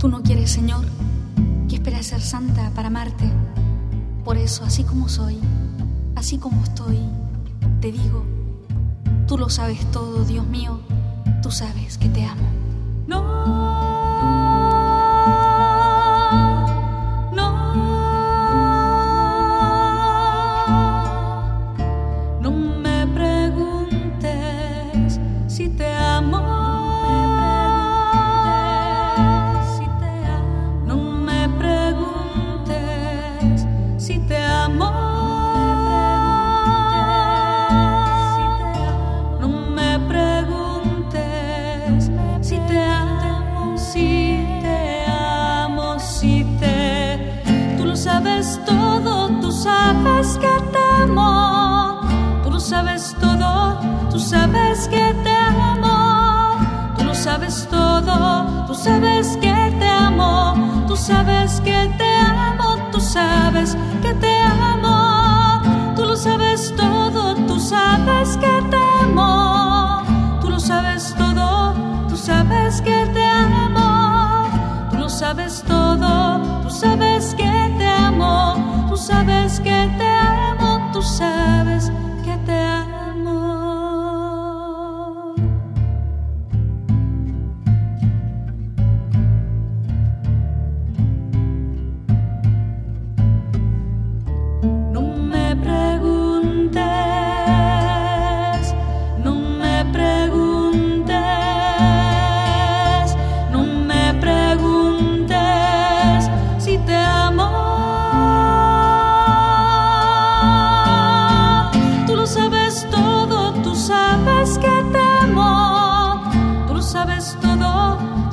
Tú no quieres, Señor, que espere a ser santa para amarte. Por eso, así como soy, así como estoy, te digo, tú lo sabes todo, Dios mío, tú sabes que te amo. Sabes que te amo, tú lo sabes todo, tú sabes que te amo, tú lo sabes todo,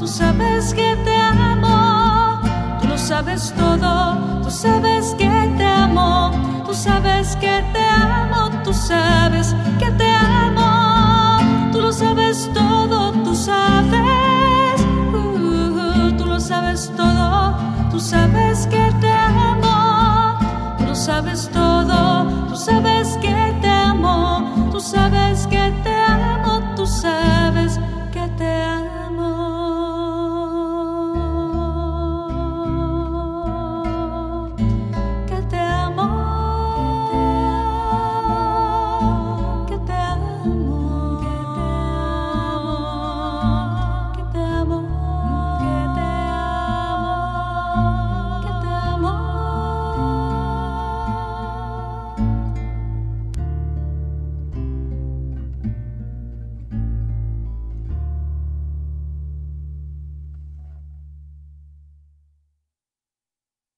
Tú sabes que te amo, tú lo sabes todo, tú sabes que te amo, tú sabes que te amo, tú sabes que te amo, tú lo sabes todo, tú sabes, uh, tú lo sabes todo, tú sabes que te amo, tú lo sabes todo, tú sabes que